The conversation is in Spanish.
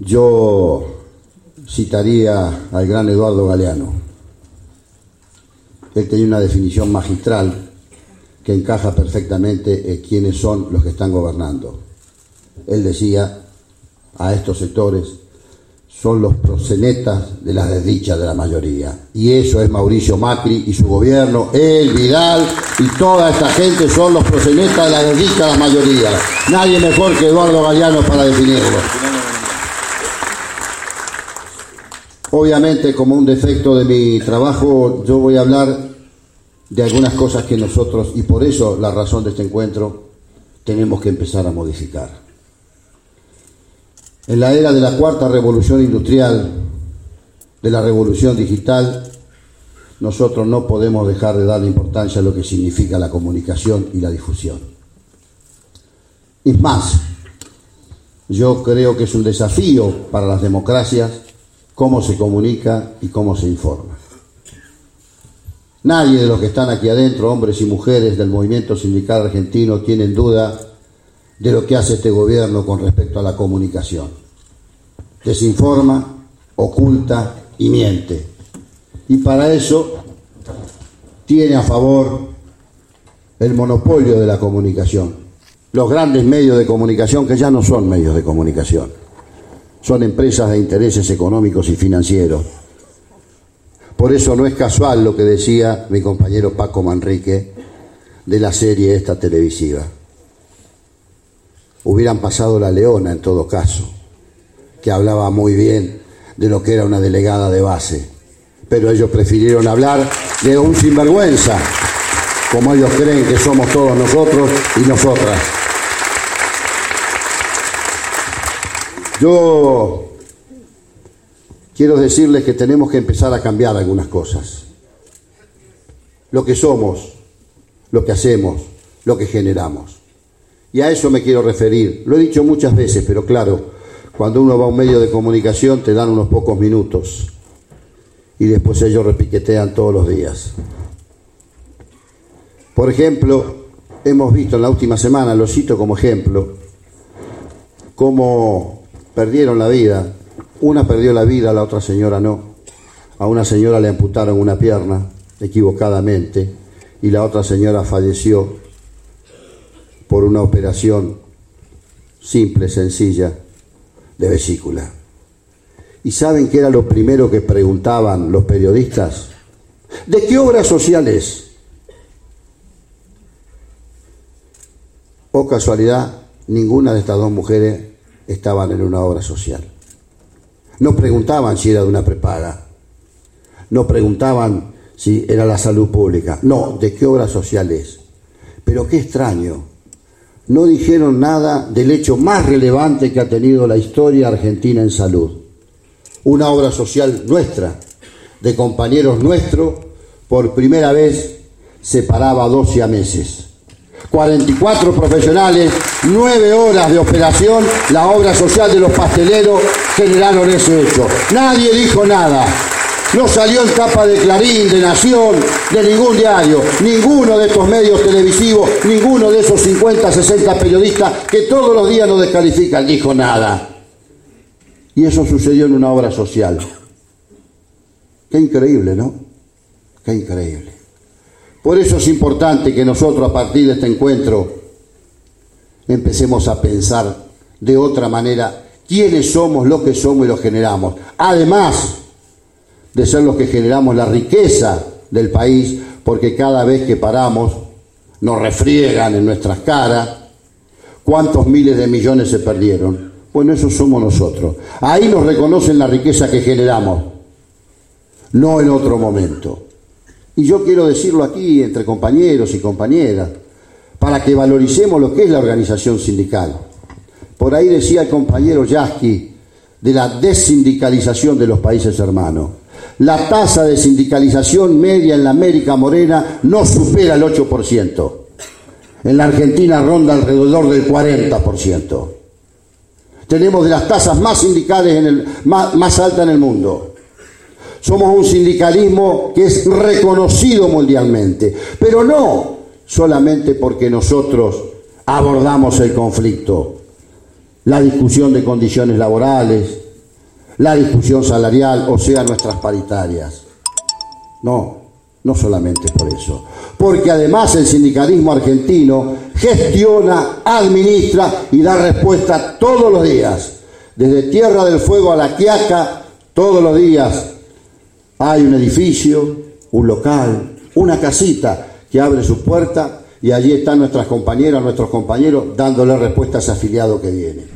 yo citaría al gran Eduardo Galeano. Él tenía una definición magistral que encaja perfectamente en quiénes son los que están gobernando. Él decía a estos sectores, son los prosenetas de las desdichas de la mayoría. Y eso es Mauricio Macri y su gobierno, él, Vidal y toda esta gente son los prosenetas de la desdichas de la mayoría. Nadie mejor que Eduardo Galeano para definirlo. Obviamente, como un defecto de mi trabajo, yo voy a hablar de algunas cosas que nosotros, y por eso la razón de este encuentro, tenemos que empezar a modificar. En la era de la cuarta revolución industrial, de la revolución digital, nosotros no podemos dejar de darle importancia a lo que significa la comunicación y la difusión. Es más, yo creo que es un desafío para las democracias cómo se comunica y cómo se informa. Nadie de los que están aquí adentro, hombres y mujeres del movimiento sindical argentino, tienen duda de lo que hace este gobierno con respecto a la comunicación. Desinforma, oculta y miente. Y para eso tiene a favor el monopolio de la comunicación. Los grandes medios de comunicación que ya no son medios de comunicación son empresas de intereses económicos y financieros. Por eso no es casual lo que decía mi compañero Paco Manrique de la serie esta televisiva. Hubieran pasado la leona en todo caso, que hablaba muy bien de lo que era una delegada de base, pero ellos prefirieron hablar de un sinvergüenza, como ellos creen que somos todos nosotros y nosotras. Yo quiero decirles que tenemos que empezar a cambiar algunas cosas. Lo que somos, lo que hacemos, lo que generamos. Y a eso me quiero referir. Lo he dicho muchas veces, pero claro, cuando uno va a un medio de comunicación te dan unos pocos minutos y después ellos repiquetean todos los días. Por ejemplo, hemos visto en la última semana, lo cito como ejemplo, cómo perdieron la vida. Una perdió la vida, la otra señora no. A una señora le amputaron una pierna equivocadamente y la otra señora falleció por una operación simple, sencilla, de vesícula. ¿Y saben qué era lo primero que preguntaban los periodistas? ¿De qué obra social es? O casualidad, ninguna de estas dos mujeres estaban en una obra social. No preguntaban si era de una prepaga, no preguntaban si era la salud pública, no, de qué obra social es. Pero qué extraño, no dijeron nada del hecho más relevante que ha tenido la historia argentina en salud. Una obra social nuestra, de compañeros nuestros, por primera vez separaba 12 meses. 44 profesionales, 9 horas de operación, la obra social de los pasteleros generaron ese hecho. Nadie dijo nada. No salió en capa de Clarín, de Nación, de ningún diario, ninguno de estos medios televisivos, ninguno de esos 50, 60 periodistas que todos los días nos descalifican, dijo nada. Y eso sucedió en una obra social. Qué increíble, ¿no? Qué increíble. Por eso es importante que nosotros a partir de este encuentro empecemos a pensar de otra manera quiénes somos, lo que somos y lo generamos. Además de ser los que generamos la riqueza del país, porque cada vez que paramos nos refriegan en nuestras caras cuántos miles de millones se perdieron. Bueno, eso somos nosotros. Ahí nos reconocen la riqueza que generamos, no en otro momento. Y yo quiero decirlo aquí entre compañeros y compañeras, para que valoricemos lo que es la organización sindical. Por ahí decía el compañero Yasky de la desindicalización de los países hermanos. La tasa de sindicalización media en la América Morena no supera el 8%. En la Argentina ronda alrededor del 40%. Tenemos de las tasas más sindicales, en el, más, más altas en el mundo. Somos un sindicalismo que es reconocido mundialmente, pero no solamente porque nosotros abordamos el conflicto. la discusión de condiciones laborales, la discusión salarial, o sea, nuestras paritarias. No, no solamente por eso. Porque además el sindicalismo argentino gestiona, administra y da respuesta todos los días. Desde Tierra del Fuego a La Quiaca, todos los días hay un edificio, un local, una casita que abre su puerta y allí están nuestras compañeras, nuestros compañeros dándole respuesta a ese afiliado que viene.